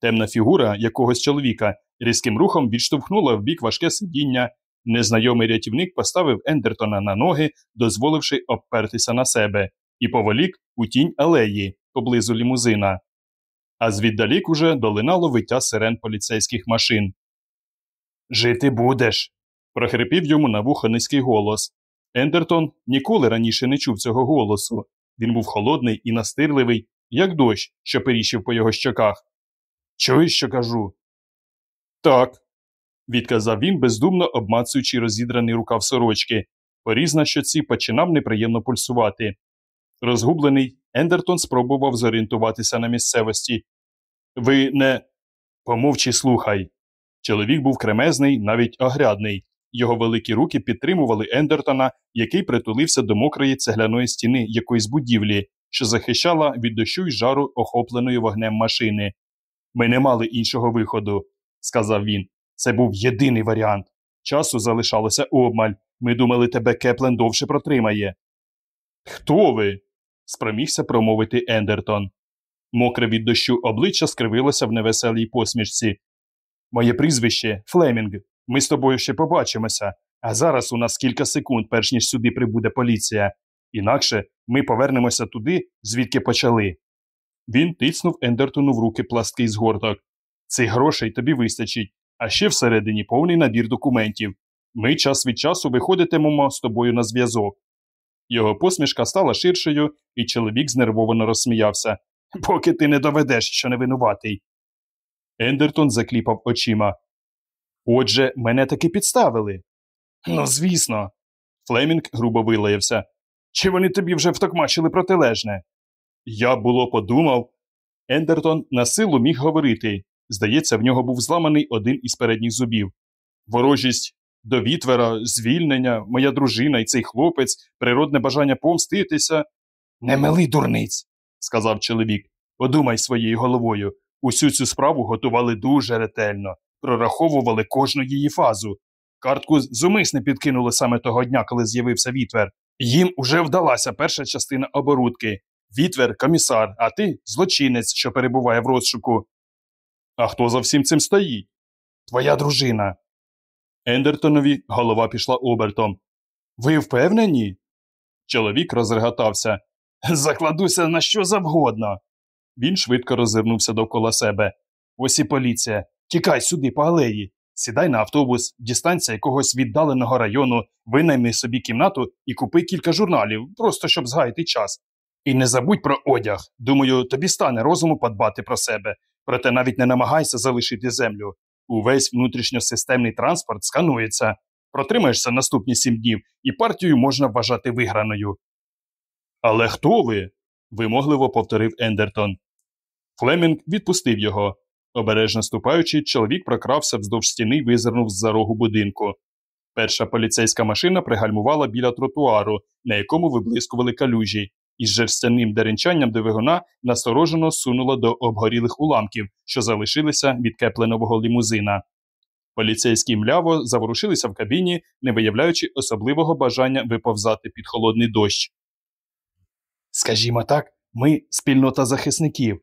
Темна фігура якогось чоловіка різким рухом відштовхнула в бік важке сидіння. Незнайомий рятівник поставив Ендертона на ноги, дозволивши обпертися на себе, і поволік у тінь алеї поблизу лімузина. А звіддалік уже долинало виття сирен поліцейських машин. Жити будеш. прохрипів йому на вухо низький голос. Ендертон ніколи раніше не чув цього голосу. Він був холодний і настирливий, як дощ, що періщив по його щоках. Чуєш, що кажу? Так, відказав він, бездумно обмацуючи розідраний рукав сорочки. Поріз на щоці починав неприємно пульсувати. Розгублений, Ендертон спробував зорієнтуватися на місцевості. Ви не. Помовчи, слухай. Чоловік був кремезний, навіть огрядний. Його великі руки підтримували Ендертона, який притулився до мокрої цегляної стіни якоїсь будівлі, що захищала від дощу й жару охопленої вогнем машини. Ми не мали іншого виходу, сказав він. Це був єдиний варіант. Часу залишалося обмаль. Ми думали, тебе Кеплен довше протримає. Хто ви? спромігся промовити Ендертон. Мокре від дощу обличчя скривилося в невеселій посмішці. Моє прізвище Флемінг. Ми з тобою ще побачимося, а зараз у нас кілька секунд, перш ніж сюди прибуде поліція. Інакше ми повернемося туди, звідки почали. Він тицнув Ендертону в руки пласткий згорток. Цих грошей тобі вистачить, а ще всередині повний набір документів. Ми час від часу виходитимемо з тобою на зв'язок. Його посмішка стала ширшою, і чоловік знервовано розсміявся. Поки ти не доведеш, що не винуватий. Ендертон закліпав очима. Отже, мене таки підставили. Ну, звісно. Флемінг грубо вилаявся. Чи вони тобі вже втокмачили протилежне? Я було подумав. Ендертон на силу міг говорити. Здається, в нього був зламаний один із передніх зубів. Ворожість до вітвера, звільнення, моя дружина і цей хлопець, природне бажання помститися. Не мили дурниць, сказав чоловік. Подумай своєю головою. Усю цю справу готували дуже ретельно, прораховували кожну її фазу. Картку зумисне підкинули саме того дня, коли з'явився вітвер. Їм уже вдалася перша частина оборудки. Вітвер комісар, а ти злочинець, що перебуває в розшуку. А хто за всім цим стоїть? Твоя дружина. Ендертонові голова пішла обертом. Ви впевнені? Чоловік розреготався. Закладуся на що завгодно. Він швидко розвернувся довкола себе. Ось і поліція. Тікай сюди, по алеї. Сідай на автобус, дістанься якогось віддаленого району, винайми собі кімнату і купи кілька журналів, просто щоб згаяти час. І не забудь про одяг. Думаю, тобі стане розуму подбати про себе, проте навіть не намагайся залишити землю. Увесь внутрішньосистемний транспорт сканується. Протримаєшся наступні сім днів, і партію можна вважати виграною. Але хто ви? вимогливо повторив Ендертон. Флемінг відпустив його. Обережно ступаючи, чоловік прокрався вздовж стіни і визирнув з за рогу будинку. Перша поліцейська машина пригальмувала біля тротуару, на якому виблискували калюжі, і з жерстяним деренчанням двигуна насторожено сунула до обгорілих уламків, що залишилися від кепленового лімузина. Поліцейські мляво заворушилися в кабіні, не виявляючи особливого бажання виповзати під холодний дощ. Скажімо так, ми спільнота захисників,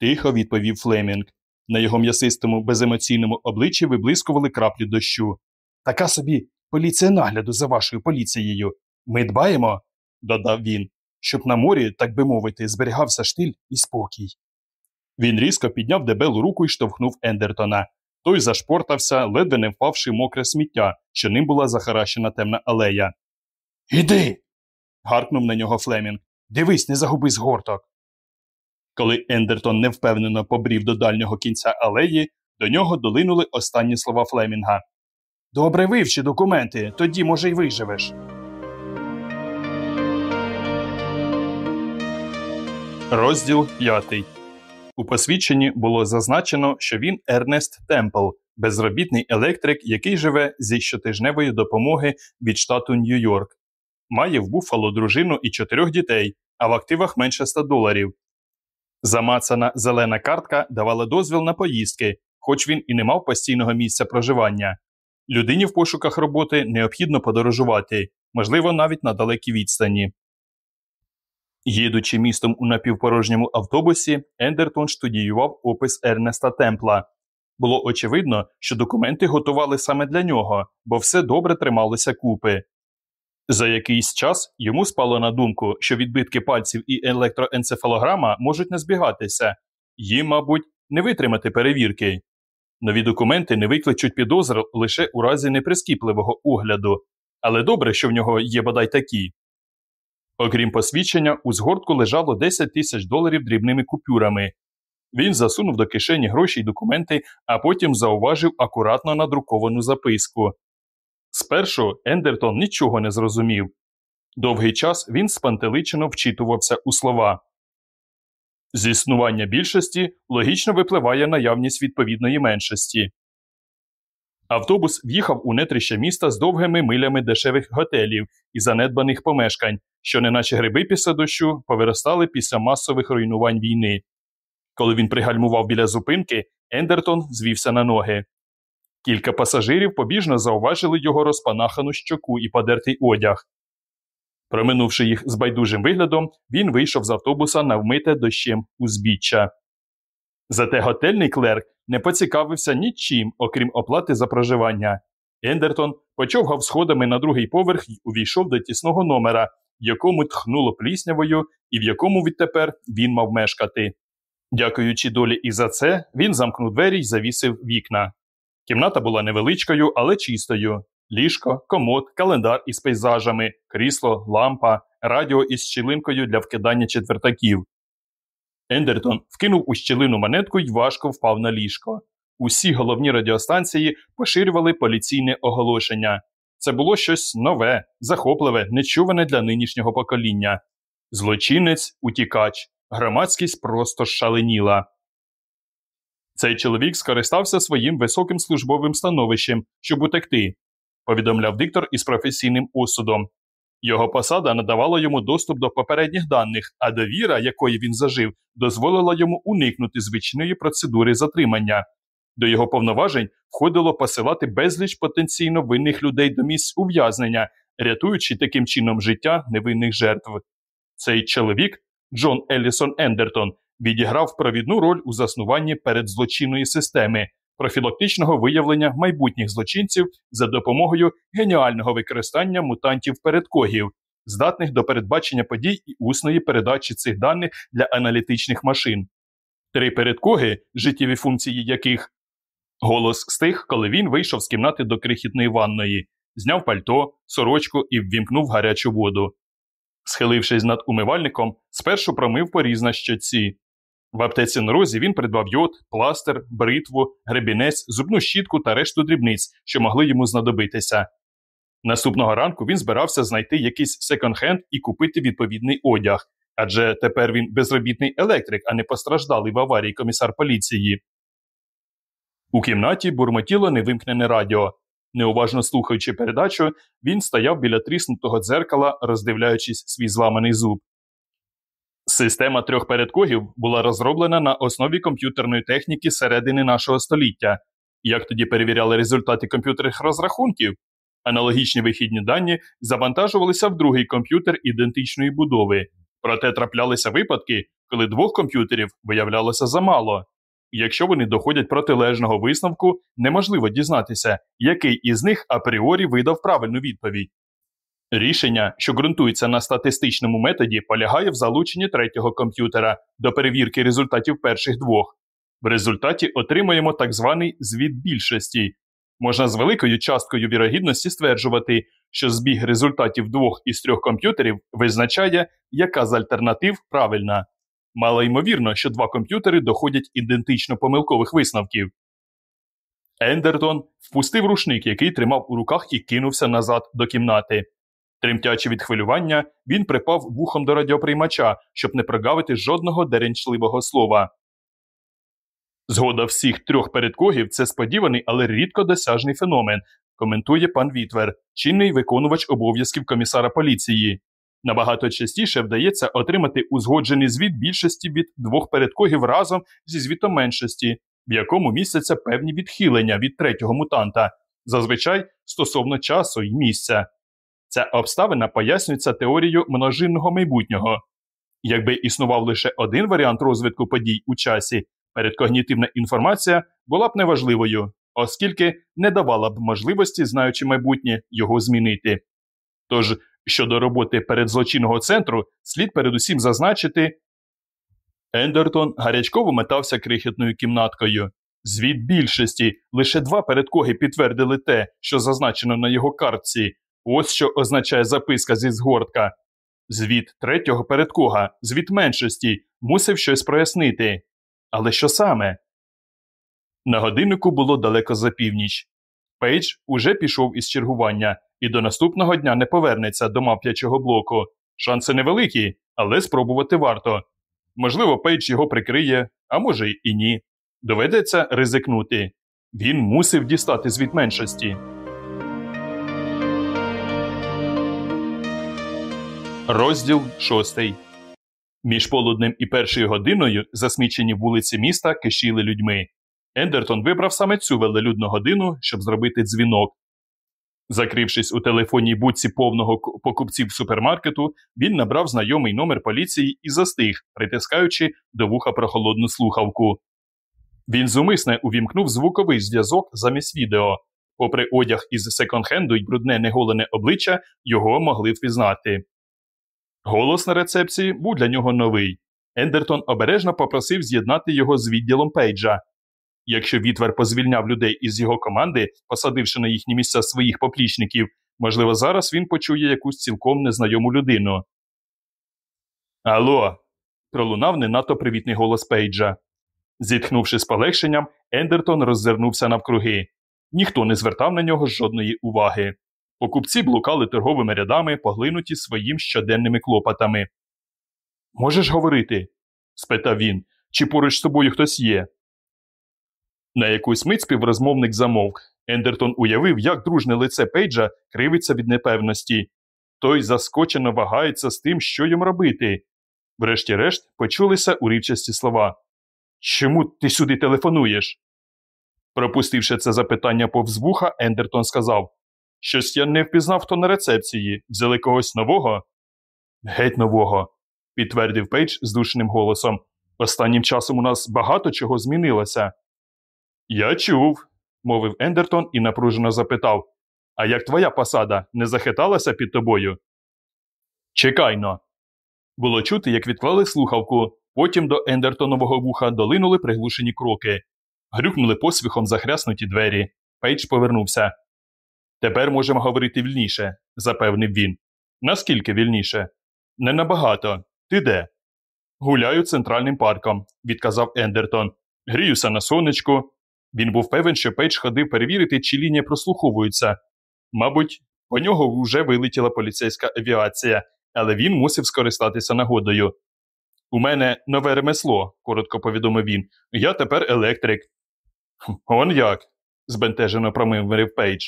тихо відповів Флемінг. На його м'ясистому, беземоційному обличчі виблискували краплі дощу. Така собі поліція нагляду за вашою поліцією. Ми дбаємо, додав він, щоб на морі, так би мовити, зберігався штиль і спокій. Він різко підняв дебелу руку і штовхнув Ендертона. Той зашпортався, ледве не впавши мокре сміття, що ним була захаращена темна алея. Іди. гаркнув на нього Флемінг. Дивись, не загуби згорток. Коли Ендертон невпевнено побрів до дальнього кінця алеї, до нього долинули останні слова Флемінга. Добре вивчи документи, тоді, може, й виживеш. Розділ 5. У посвідченні було зазначено, що він Ернест Темпл, безробітний електрик, який живе зі щотижневої допомоги від штату Нью-Йорк. Має в Буффало дружину і чотирьох дітей, а в активах менше 100 доларів. Замацана зелена картка давала дозвіл на поїздки, хоч він і не мав постійного місця проживання. Людині в пошуках роботи необхідно подорожувати, можливо, навіть на далекій відстані. Їдучи містом у напівпорожньому автобусі, Ендертон студіював опис Ернеста Темпла. Було очевидно, що документи готували саме для нього, бо все добре трималося купи. За якийсь час йому спало на думку, що відбитки пальців і електроенцефалограма можуть не збігатися, їм, мабуть, не витримати перевірки. Нові документи не викличуть підозр лише у разі неприскіпливого огляду, але добре, що в нього є бодай такі. Окрім посвідчення, у згортку лежало 10 тисяч доларів дрібними купюрами. Він засунув до кишені гроші й документи, а потім зауважив акуратно надруковану записку. Спершу Ендертон нічого не зрозумів. Довгий час він спантеличено вчитувався у слова. З існування більшості логічно випливає наявність відповідної меншості. Автобус в'їхав у нетріще міста з довгими милями дешевих готелів і занедбаних помешкань, що, неначе гриби після дощу, повиростали після масових руйнувань війни. Коли він пригальмував біля зупинки, Ендертон звівся на ноги. Кілька пасажирів побіжно зауважили його розпанахану щоку і подертий одяг. Проминувши їх з байдужим виглядом, він вийшов з автобуса на вмите дощем узбіччя. Зате готельний клерк не поцікавився нічим, окрім оплати за проживання. Ендертон почовгав сходами на другий поверх і увійшов до тісного номера, якому тхнуло пліснявою і в якому відтепер він мав мешкати. Дякуючи долі і за це, він замкнув двері й завісив вікна. Кімната була невеличкою, але чистою. Ліжко, комод, календар із пейзажами, крісло, лампа, радіо із щілинкою для вкидання четвертаків. Ендертон вкинув у щілину монетку й важко впав на ліжко. Усі головні радіостанції поширювали поліційне оголошення. Це було щось нове, захопливе, нечуване для нинішнього покоління. Злочинець, утікач, громадськість просто шаленіла. Цей чоловік скористався своїм високим службовим становищем, щоб утекти, повідомляв диктор із професійним осудом. Його посада надавала йому доступ до попередніх даних, а довіра, якої він зажив, дозволила йому уникнути звичної процедури затримання. До його повноважень входило посилати безліч потенційно винних людей до місць ув'язнення, рятуючи таким чином життя невинних жертв. Цей чоловік, Джон Еллісон Ендертон, відіграв провідну роль у заснуванні передзлочинної системи, профілактичного виявлення майбутніх злочинців за допомогою геніального використання мутантів передкогів, здатних до передбачення подій і усної передачі цих даних для аналітичних машин. Три передкоги, життєві функції яких голос стих, коли він вийшов з кімнати до крихітної ванної, зняв пальто, сорочку і ввімкнув гарячу воду. Схилившись над умивальником, спершу промив поріз на щоці, в аптеці на розі він придбав йод, пластир, бритву, гребінець, зубну щітку та решту дрібниць, що могли йому знадобитися. Наступного ранку він збирався знайти якийсь секонд-хенд і купити відповідний одяг, адже тепер він безробітний електрик, а не постраждалий в аварії комісар поліції. У кімнаті бурмотіло невимкнене радіо. Неуважно слухаючи передачу, він стояв біля тріснутого дзеркала, роздивляючись свій зламаний зуб. Система трьох передкогів була розроблена на основі комп'ютерної техніки середини нашого століття. Як тоді перевіряли результати комп'ютерних розрахунків? Аналогічні вихідні дані завантажувалися в другий комп'ютер ідентичної будови, проте траплялися випадки, коли двох комп'ютерів виявлялося замало. Якщо вони доходять протилежного висновку, неможливо дізнатися, який із них апріорі видав правильну відповідь. Рішення, що ґрунтується на статистичному методі, полягає в залученні третього комп'ютера до перевірки результатів перших двох. В результаті отримуємо так званий звіт більшості. Можна з великою часткою вірогідності стверджувати, що збіг результатів двох із трьох комп'ютерів визначає, яка з альтернатив правильна. Мало ймовірно, що два комп'ютери доходять ідентично помилкових висновків. Ендертон впустив рушник, який тримав у руках, і кинувся назад до кімнати. Тремтячи від хвилювання, він припав вухом до радіоприймача, щоб не прогавити жодного деренчливого слова. Згода всіх трьох передкогів це сподіваний, але рідко досяжний феномен, коментує пан Вітвер, чинний виконувач обов'язків комісара поліції. Набагато частіше вдається отримати узгоджений звіт більшості від двох передкогів разом зі звітом меншості, в якому містяться певні відхилення від третього мутанта, зазвичай стосовно часу і місця. Ця обставина пояснюється теорією множинного майбутнього. Якби існував лише один варіант розвитку подій у часі, передкогнітивна інформація була б неважливою, оскільки не давала б можливості, знаючи майбутнє, його змінити. Тож, щодо роботи передзлочинного центру, слід передусім зазначити, Ендертон гарячково метався крихітною кімнаткою. Звіт більшості лише два передкоги підтвердили те, що зазначено на його картці. Ось що означає записка зі згортка. Звіт третього передкога, звіт меншості, мусив щось прояснити. Але що саме? На годиннику було далеко за північ. Пейдж уже пішов із чергування і до наступного дня не повернеться до мавп'ячого блоку. Шанси невеликі, але спробувати варто. Можливо, Пейдж його прикриє, а може і ні. Доведеться ризикнути. Він мусив дістати звіт меншості. Розділ шостий. Між полуднем і першою годиною засмічені вулиці міста кишіли людьми. Ендертон вибрав саме цю велелюдну годину, щоб зробити дзвінок. Закрившись у телефонній будці повного покупців супермаркету, він набрав знайомий номер поліції і застиг, притискаючи до вуха прохолодну слухавку. Він зумисне увімкнув звуковий зв'язок замість відео. Попри одяг із секонд-хенду й брудне неголене обличчя, його могли впізнати. Голос на рецепції був для нього новий. Ендертон обережно попросив з'єднати його з відділом Пейджа. Якщо Вітвер позвільняв людей із його команди, посадивши на їхні місця своїх поплічників, можливо, зараз він почує якусь цілком незнайому людину. Алло. пролунав не надто привітний голос Пейджа. Зітхнувши з полегшенням, Ендертон роззирнувся навкруги. Ніхто не звертав на нього жодної уваги. Покупці блукали торговими рядами, поглинуті своїм щоденними клопотами. Можеш говорити? спитав він, чи поруч з тобою хтось є. На якусь мить співрозмовник замовк. Ендертон уявив, як дружне лице Пейджа кривиться від непевності. Той заскочено вагається з тим, що їм робити. Врешті-решт почулися урівчасті слова. Чому ти сюди телефонуєш? Пропустивши це запитання повз вуха, Ендертон сказав Щось я не впізнав хто на рецепції. Взяли когось нового? Геть нового, підтвердив Пейдж здушеним голосом. Останнім часом у нас багато чого змінилося. Я чув, мовив Ендертон і напружено запитав А як твоя посада не захиталася під тобою? Чекай-но. Було чути, як відклали слухавку, потім до Ендертонового вуха долинули приглушені кроки. Грюкнули поспіхом захряснуті двері. Пейдж повернувся. Тепер можемо говорити вільніше, запевнив він. Наскільки вільніше? Не набагато. Ти де? Гуляю центральним парком, відказав Ендертон. Гріюся на сонечку. Він був певен, що Пейдж ходив перевірити, чи лінія прослуховується. Мабуть, по нього вже вилетіла поліцейська авіація, але він мусив скористатися нагодою. У мене нове ремесло, коротко повідомив він. Я тепер електрик. Он як? збентежено промовив Пейдж.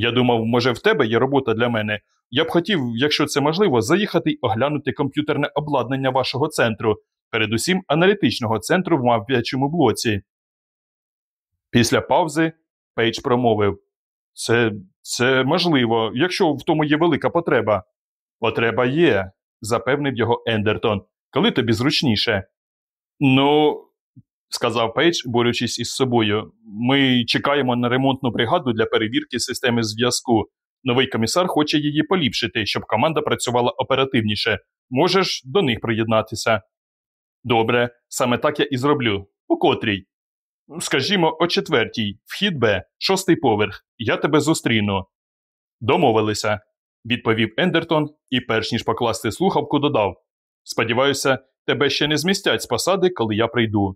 Я думав, може, в тебе є робота для мене. Я б хотів, якщо це можливо, заїхати й оглянути комп'ютерне обладнання вашого центру, передусім аналітичного центру в мавп'ячому блоці. Після паузи Пейдж промовив Це це можливо, якщо в тому є велика потреба. Потреба є, запевнив його Ендертон. Коли тобі зручніше. Ну, сказав Пейдж, борючись із собою, ми чекаємо на ремонтну бригаду для перевірки системи зв'язку. Новий комісар хоче її поліпшити, щоб команда працювала оперативніше. Можеш до них приєднатися. Добре, саме так я і зроблю. У котрій? Скажімо, о четвертій, вхід Б, шостий поверх. Я тебе зустріну. Домовилися, відповів Ендертон і, перш ніж покласти слухавку, додав. Сподіваюся, тебе ще не змістять з посади, коли я прийду.